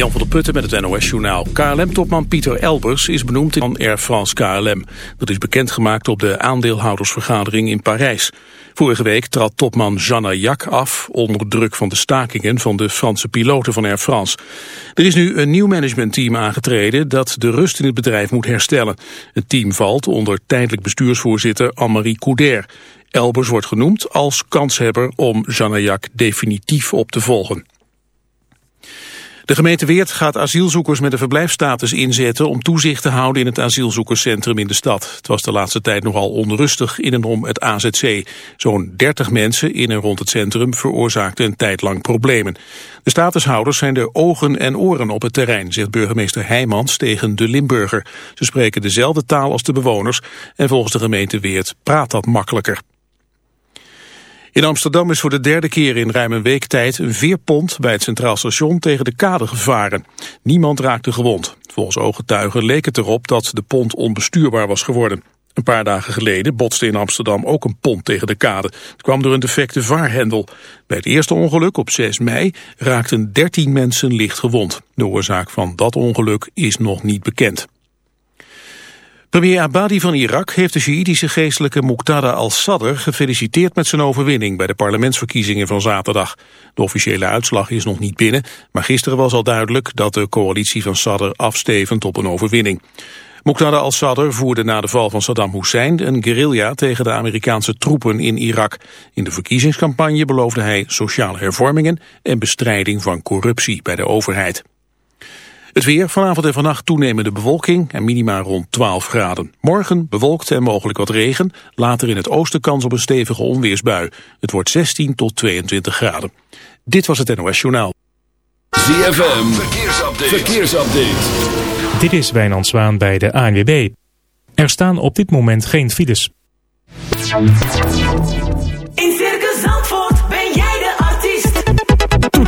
Jan van der Putten met het NOS-journaal. KLM-topman Pieter Elbers is benoemd in Air France KLM. Dat is bekendgemaakt op de aandeelhoudersvergadering in Parijs. Vorige week trad topman Jeanne Jac af... onder druk van de stakingen van de Franse piloten van Air France. Er is nu een nieuw managementteam aangetreden... dat de rust in het bedrijf moet herstellen. Het team valt onder tijdelijk bestuursvoorzitter Anne-Marie Couder. Elbers wordt genoemd als kanshebber om Jeanne Jac definitief op te volgen. De gemeente Weert gaat asielzoekers met een verblijfstatus inzetten om toezicht te houden in het asielzoekerscentrum in de stad. Het was de laatste tijd nogal onrustig in en om het AZC. Zo'n 30 mensen in en rond het centrum veroorzaakten een tijd lang problemen. De statushouders zijn de ogen en oren op het terrein, zegt burgemeester Heijmans tegen de Limburger. Ze spreken dezelfde taal als de bewoners en volgens de gemeente Weert praat dat makkelijker. In Amsterdam is voor de derde keer in ruim een week tijd een veerpont bij het Centraal Station tegen de kade gevaren. Niemand raakte gewond. Volgens ooggetuigen leek het erop dat de pont onbestuurbaar was geworden. Een paar dagen geleden botste in Amsterdam ook een pont tegen de kade. Het kwam door een defecte vaarhendel. Bij het eerste ongeluk op 6 mei raakten 13 mensen licht gewond. De oorzaak van dat ongeluk is nog niet bekend. Premier Abadi van Irak heeft de Sjiïdische geestelijke Muqtada al-Sadr gefeliciteerd met zijn overwinning bij de parlementsverkiezingen van zaterdag. De officiële uitslag is nog niet binnen, maar gisteren was al duidelijk dat de coalitie van Sadr afstevend op een overwinning. Muqtada al-Sadr voerde na de val van Saddam Hussein een guerrilla tegen de Amerikaanse troepen in Irak. In de verkiezingscampagne beloofde hij sociale hervormingen en bestrijding van corruptie bij de overheid. Het weer, vanavond en vannacht toenemende bewolking en minima rond 12 graden. Morgen bewolkt en mogelijk wat regen. Later in het oosten kans op een stevige onweersbui. Het wordt 16 tot 22 graden. Dit was het NOS Journaal. ZFM, verkeersupdate. verkeersupdate. Dit is Wijnand Zwaan bij de ANWB. Er staan op dit moment geen files.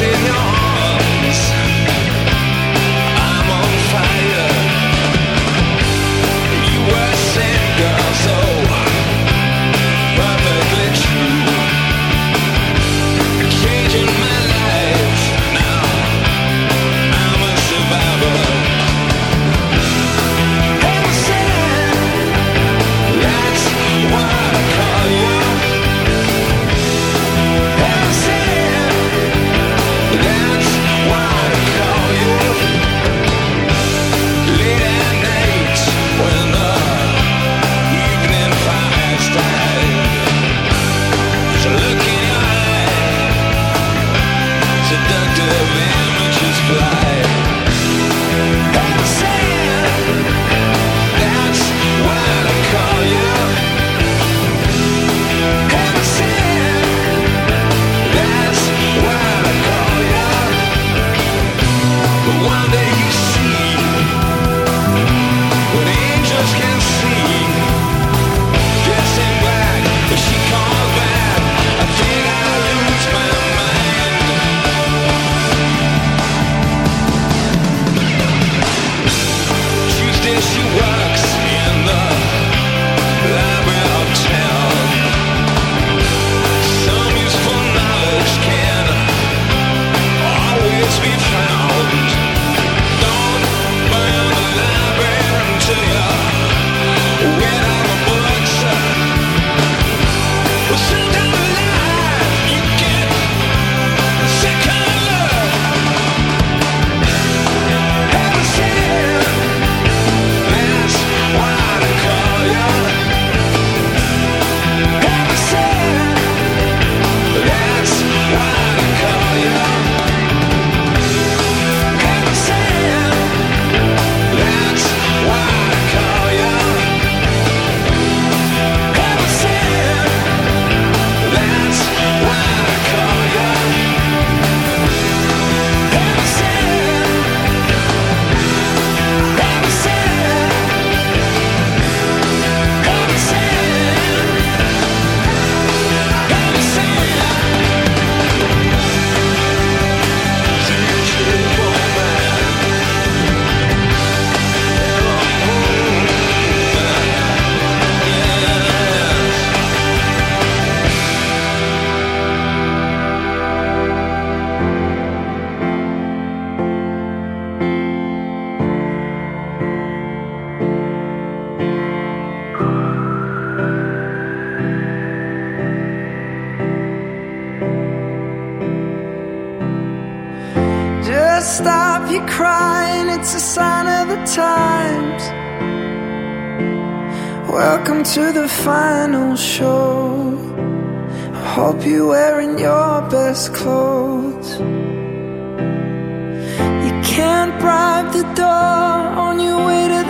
In your one day.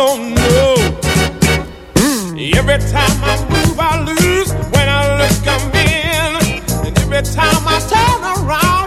don't know. Every time I move, I lose. When I look, I'm in. And every time I turn around,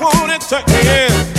wanted to end.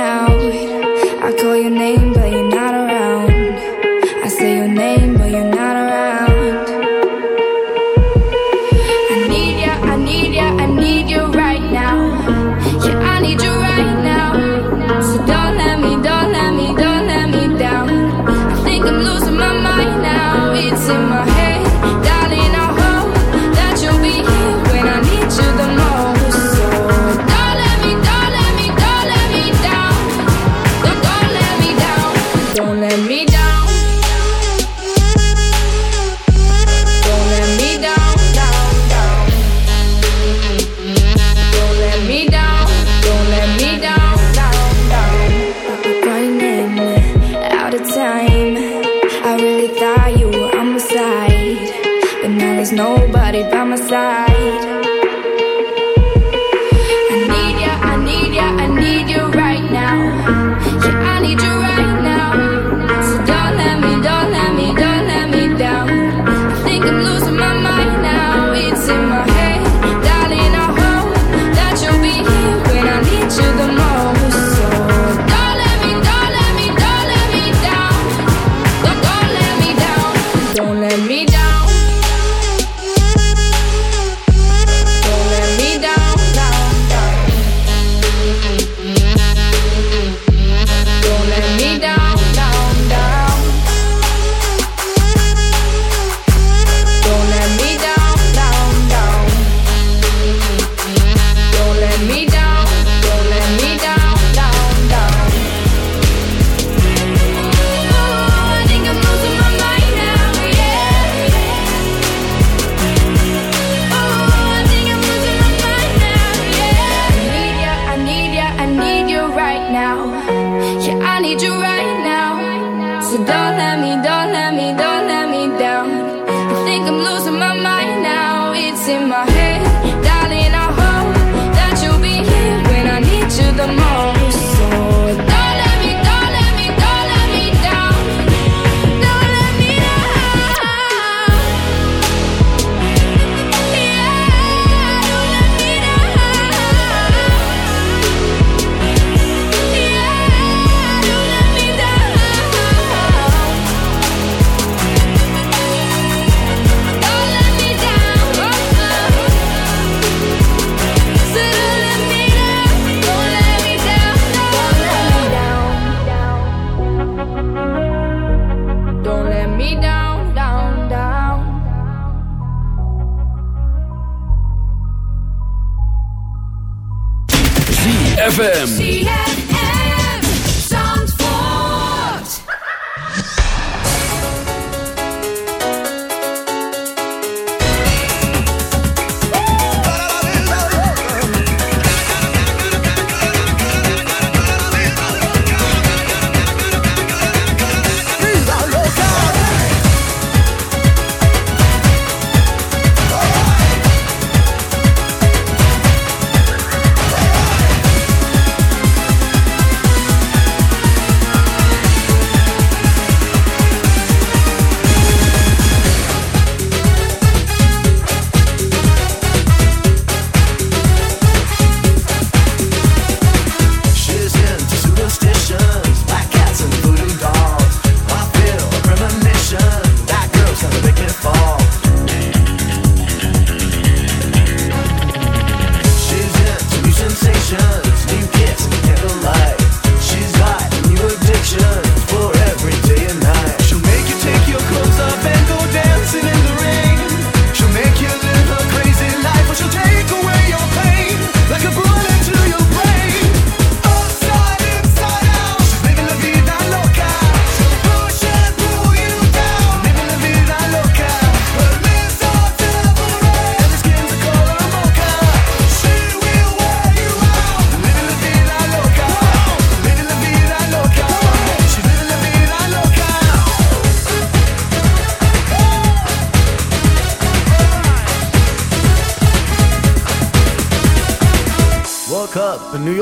I call your name, but you're not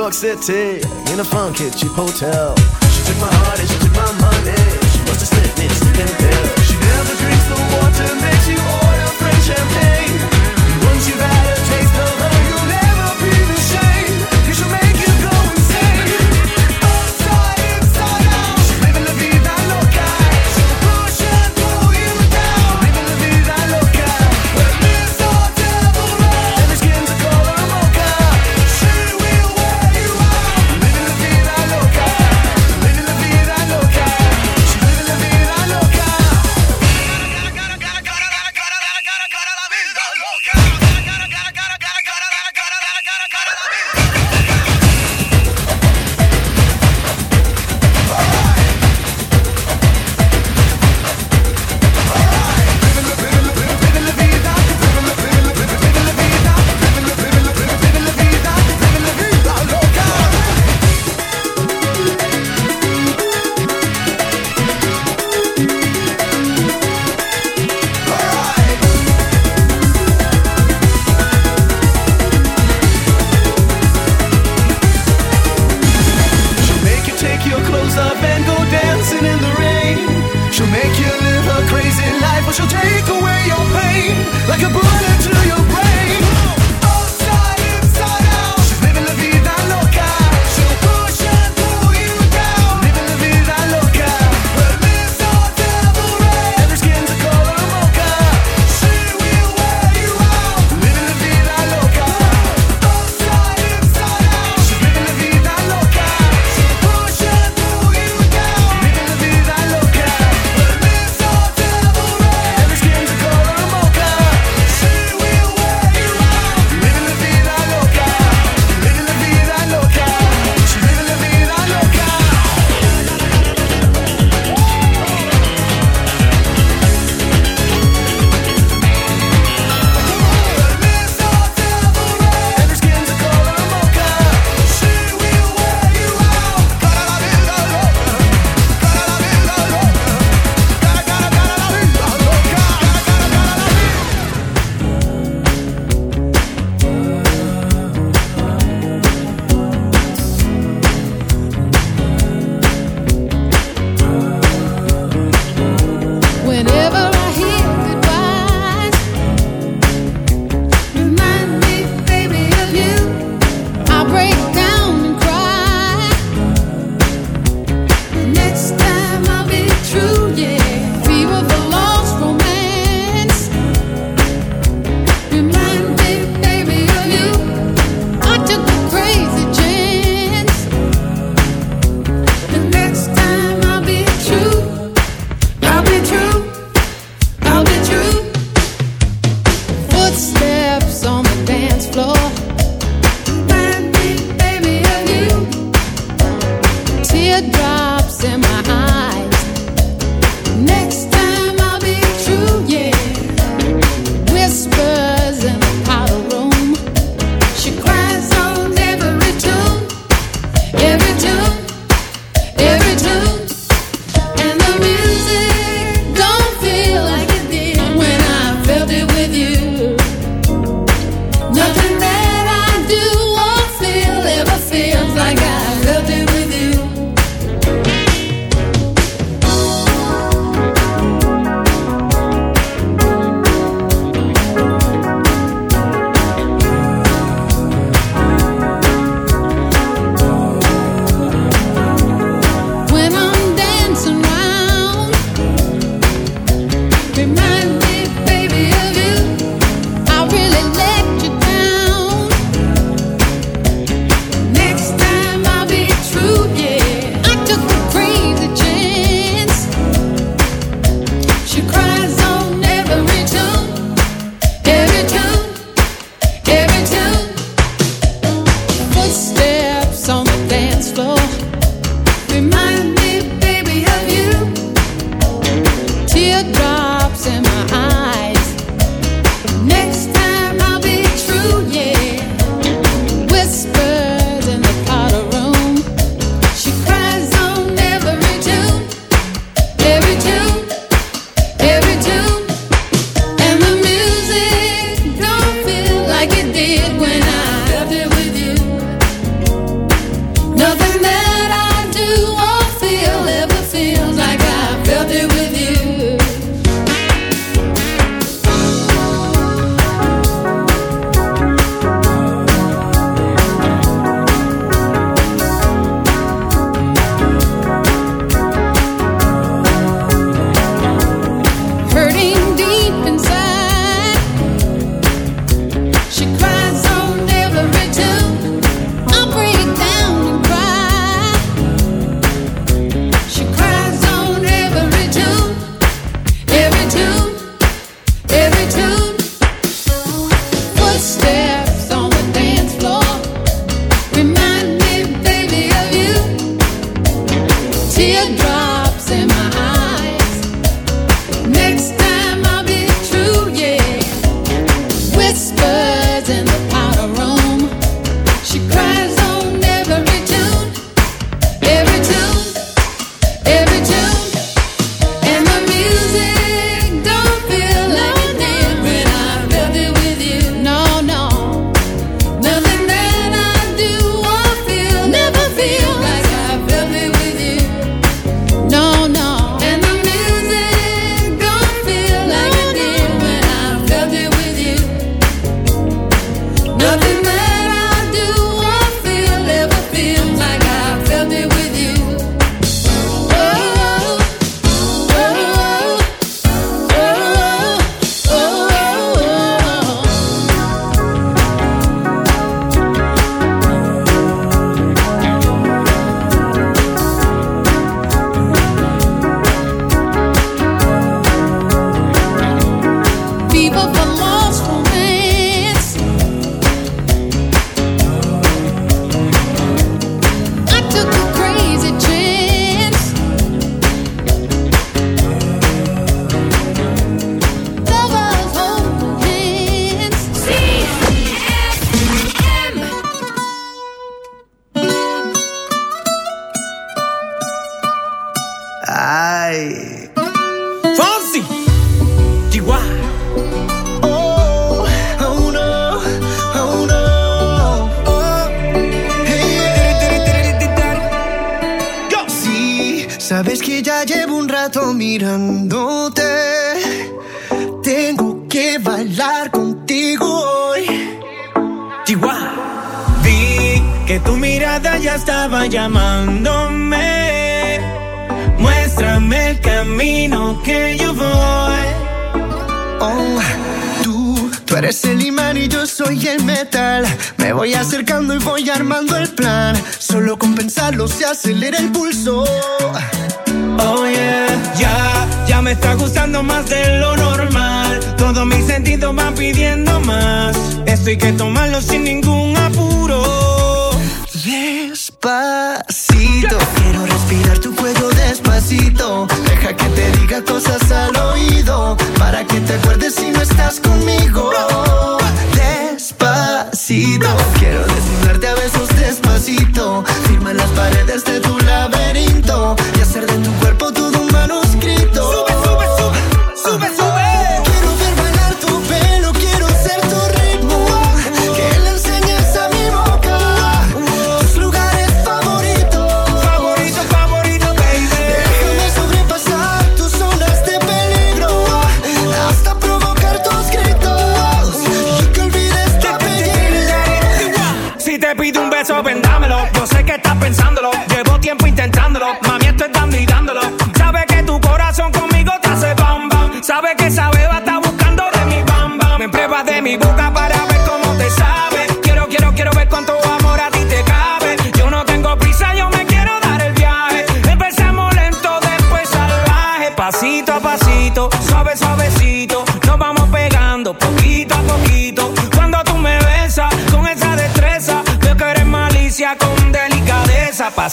York City in a funky cheap hotel.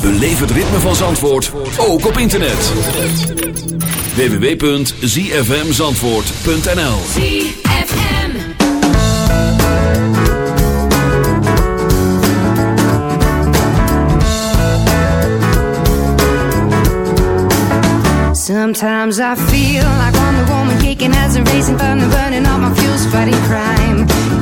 Beleef het ritme van Zandvoort, ook op internet. www.zfmzandvoort.nl ZFM Sometimes I feel like I'm the woman kicking as a racing thunder burning all my fuels fighting crime.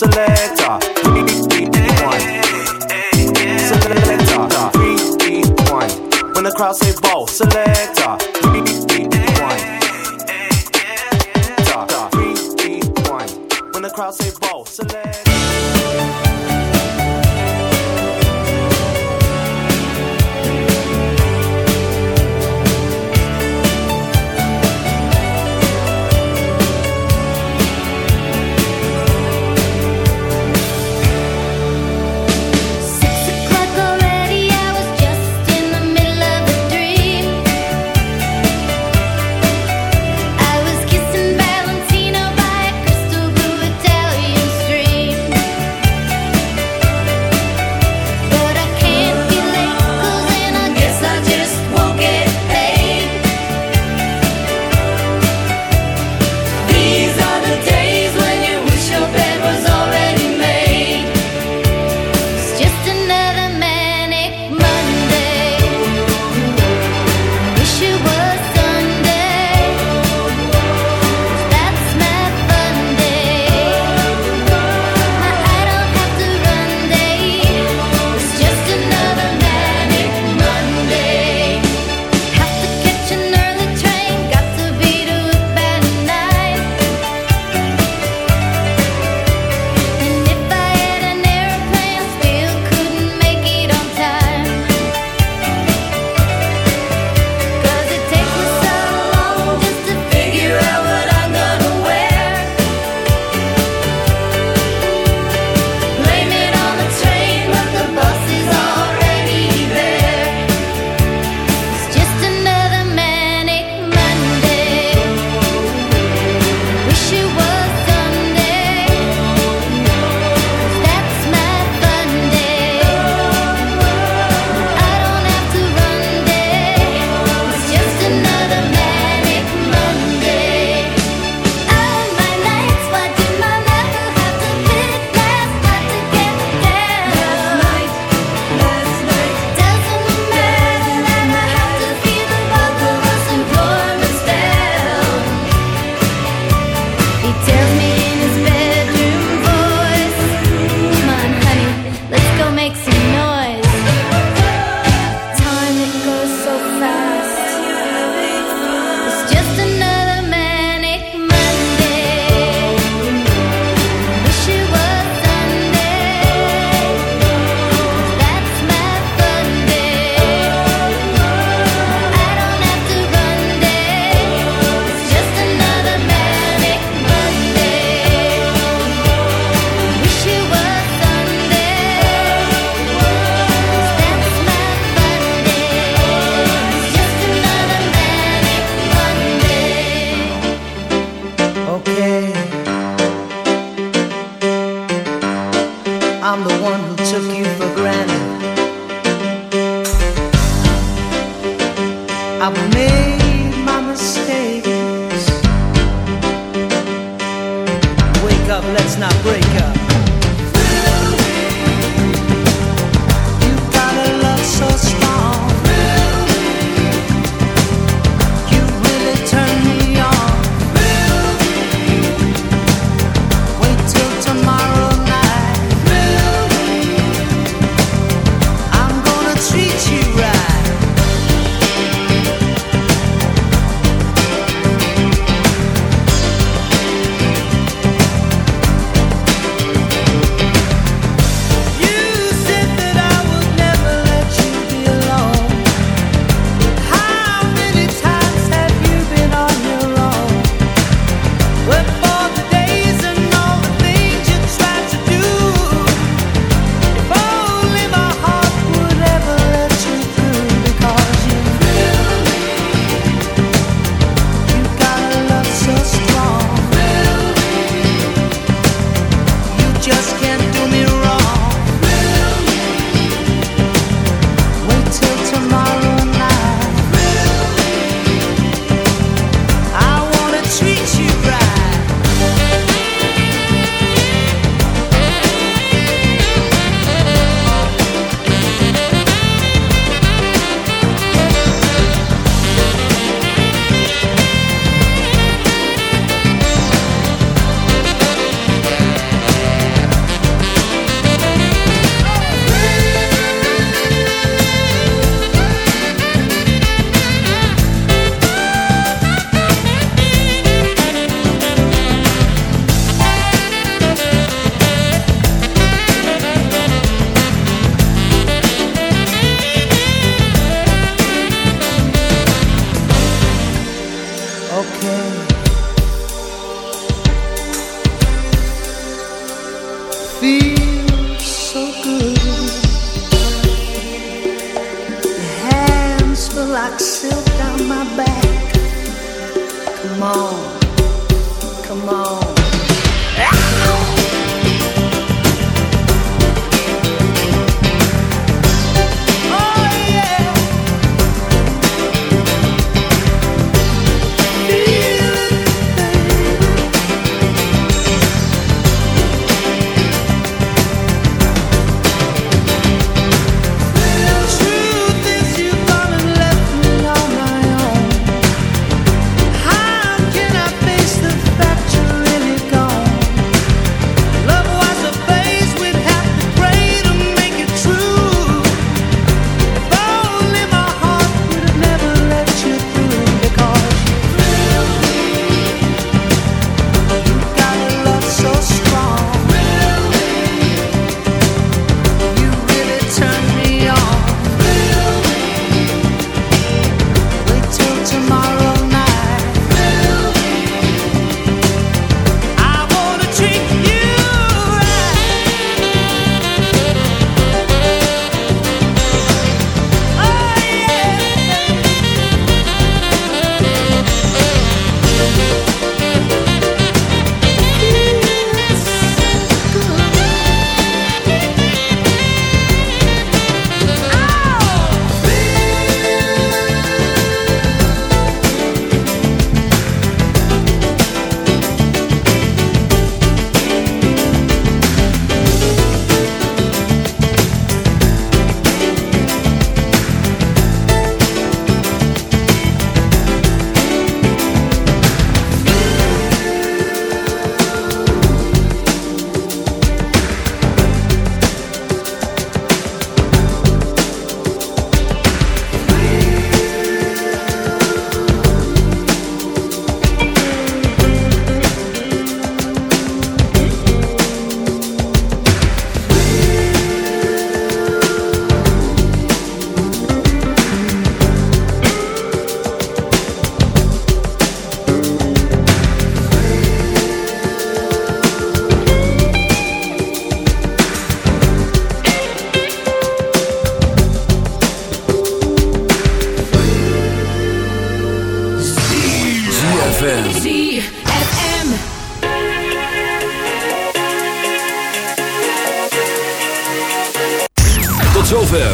select.